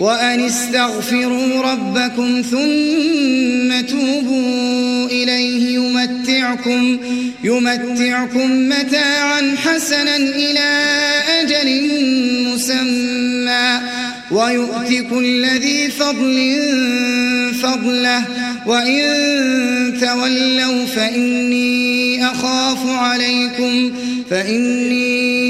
وأن استغفروا ربكم ثم توبوا إليه يمتعكم يمتعكم متاعا حسنا إلى أجل مسمى ويؤتي كل ذي فضل فضله وإن تولوا فإني أخاف عليكم فإني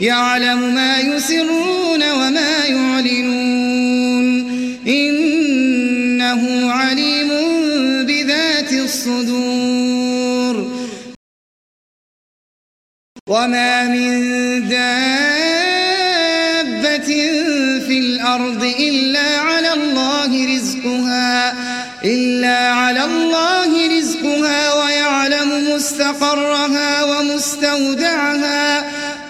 يعلم ما يسرون وما يعلنون. إنه عليم بذات الصدور. وما من دابة في الأرض إلا على الله رزقها إلا على الله رزقها ويعلم مستقرها ومستودعها.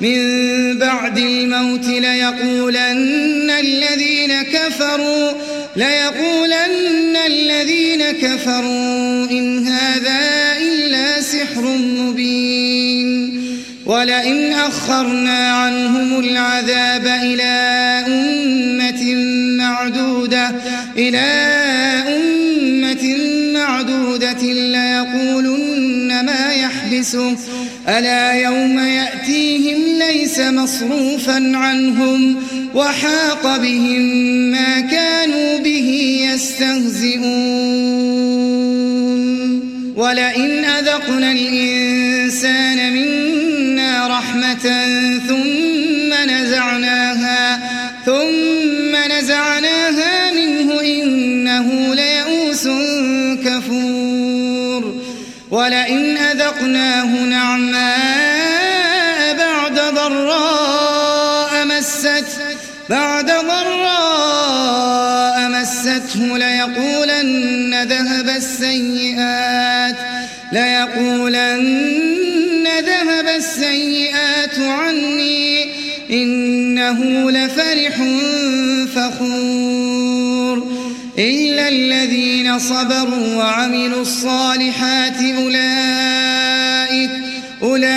من بعد الموت ليقولن الذين كفروا ليقولن الذين كفروا إن هذا إلا سحر مبين. ولئن أخرنا عنهم العذاب إلى أمة معدودة إلى أمة معدودة ما يحبسه ألا يوم يأتيهم ليس مصروفا عنهم وحاق بهم ما كانوا به يستهزئون. ولئن أذقنا الإنسان منا رحمة ثم نزعناها ثم نزعناها ولئن أذقناه نعماء بعد ضراء مست بعد ضراء مسته. ليقولن ذهب السيئات ليقولن ذهب السيئات عني. إنه لفرح فخور. إلا الذين صبروا وعملوا الصالحات أولئك أولئك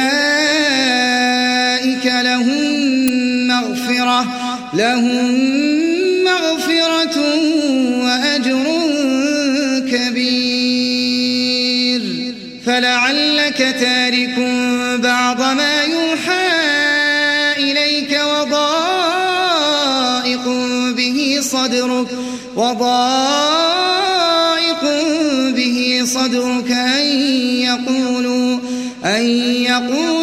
لهم مغفرة لهم مغفرة وأجر كبير. فلعلك تارك بعض ما يوحى إليك وضائق به صدرك وضائق به صدرك أن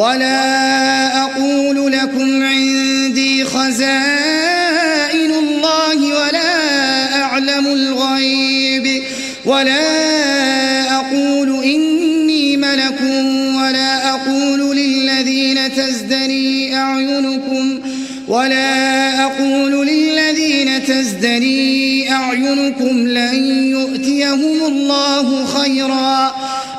ولا أقول لكم عندي خزائن الله ولا أعلم الغيب ولا أقول إني ملك ولا أقول للذين تزدري أعينكم ولا أقول للذين تزدري أعينكم لن يؤتيهم الله خيرا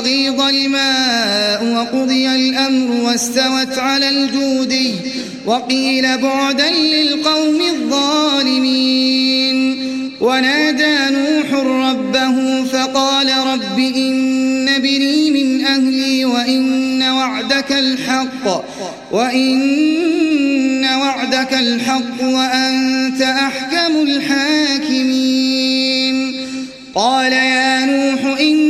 وغيض الماء وقضي الأمر واستوت على الجودي وقيل بعدا للقوم الظالمين. ونادى نوح ربه فقال قال رب إن بني من أهلي وإن وعدك الحق وإن وعدك الحق وأنت أحكم الحاكمين. قال يا نوح أهلك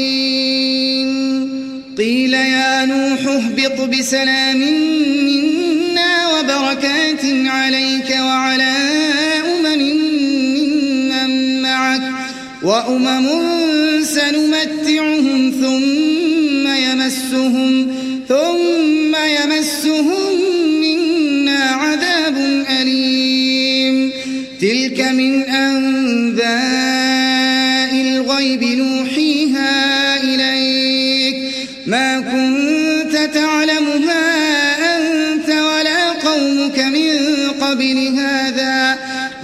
نوح اهبط بسلام منا وبركات عليك وعلى أمم ممن معك وأمم سنمتعهم ثم يمسهم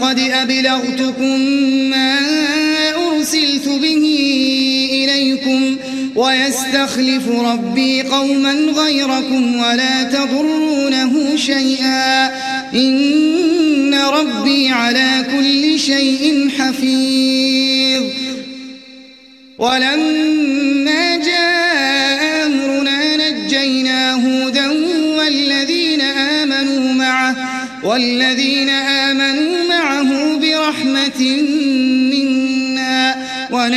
فقد أبلغتكم ما أرسلت به إليكم ويستخلف ربي قوما غيركم ولا تضرونه شيئا إن ربي على كل شيء حفيظ. ولما جاء أمرنا نجينا هودا والذين آمنوا معه والذين آمنوا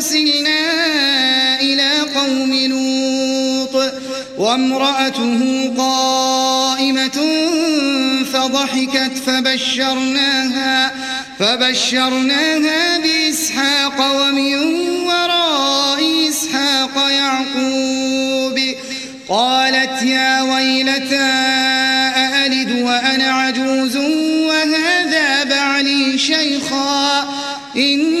أرسلنا إلى قوم لوط وامرأته قائمة فضحكت فبشرناها فبشرناها بإسحاق ومن وراء إسحاق يعقوب. قالت يا ويلتى أألد وأنا عجوز وهذا بعلي شيخا إن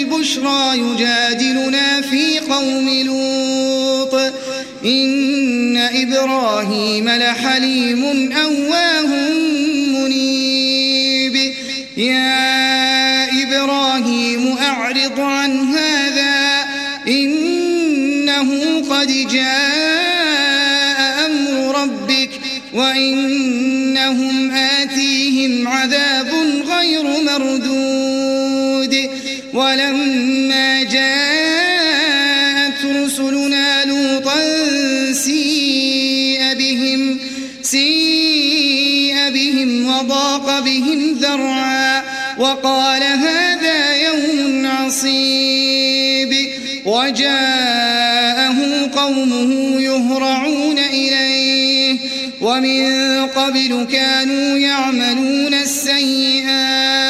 البشرى يجادلنا في قوم لوط. إن إبراهيم لحليم أواه منيب. يا إبراهيم أعرض عن هذا. إنه قد جاء أمر ربك وإنهم آتيهم عذاب غير مردود. ولما جاءت رسلنا لوطا سيء بهم سيء بهم وضاق بهم ذرعا وقال هذا يوم عصيب. وجاءه قومه يهرعون إليه ومن قبل كانوا يعملون السيئات.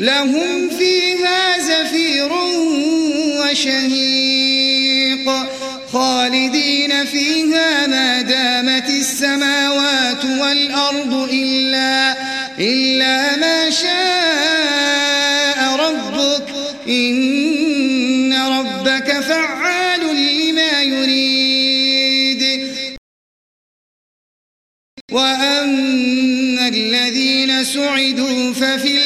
لهم فيها زفير وشهيق. خالدين فيها ما دامت السماوات والأرض إلا, إلا ما شاء ربك. إن ربك فعال لما يريد. وأما الذين سعدوا ففي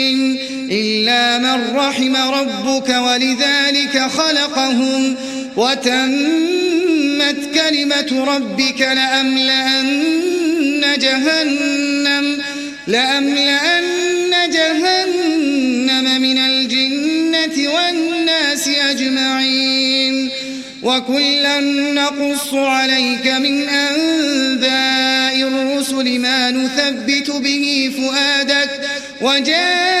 إلا من رحم ربك ولذلك خلقهم وتمت كلمة ربك لأملأن جهنم لأملأن جهنم من الجنة والناس أجمعين وكلا نقص عليك من أنباء الرسل ما نثبت به فؤادك وجاءك